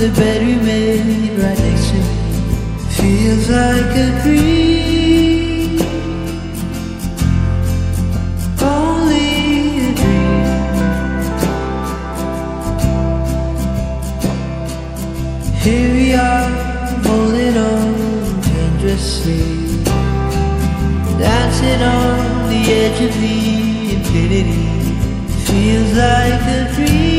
the bed we made right next to me feels like a dream. Only a dream. Here we are, holding on dangerously, dancing on the edge of the infinity. Feels like a dream.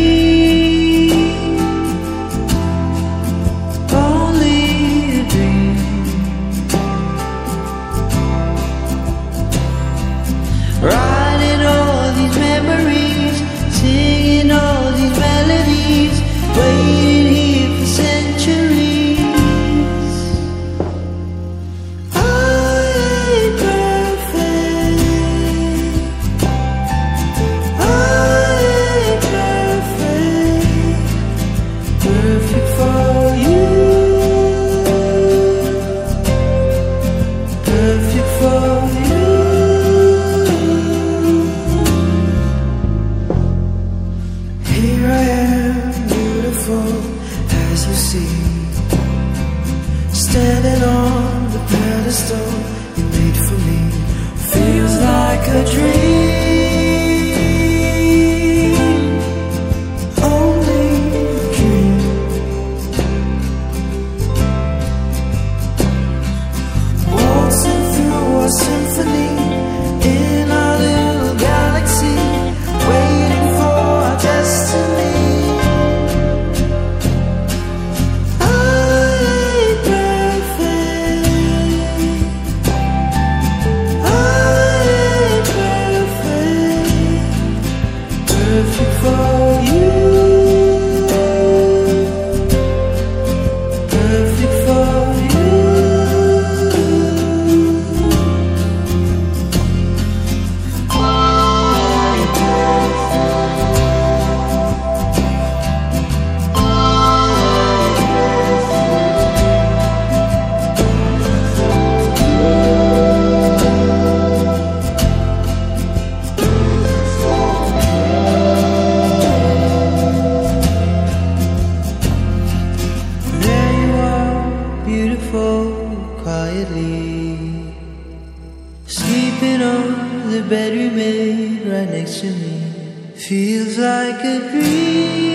Beautiful as you see. Standing on the pedestal you made for me. Feels like a dream. Sleeping on the bed we made right next to me. Feels like a dream.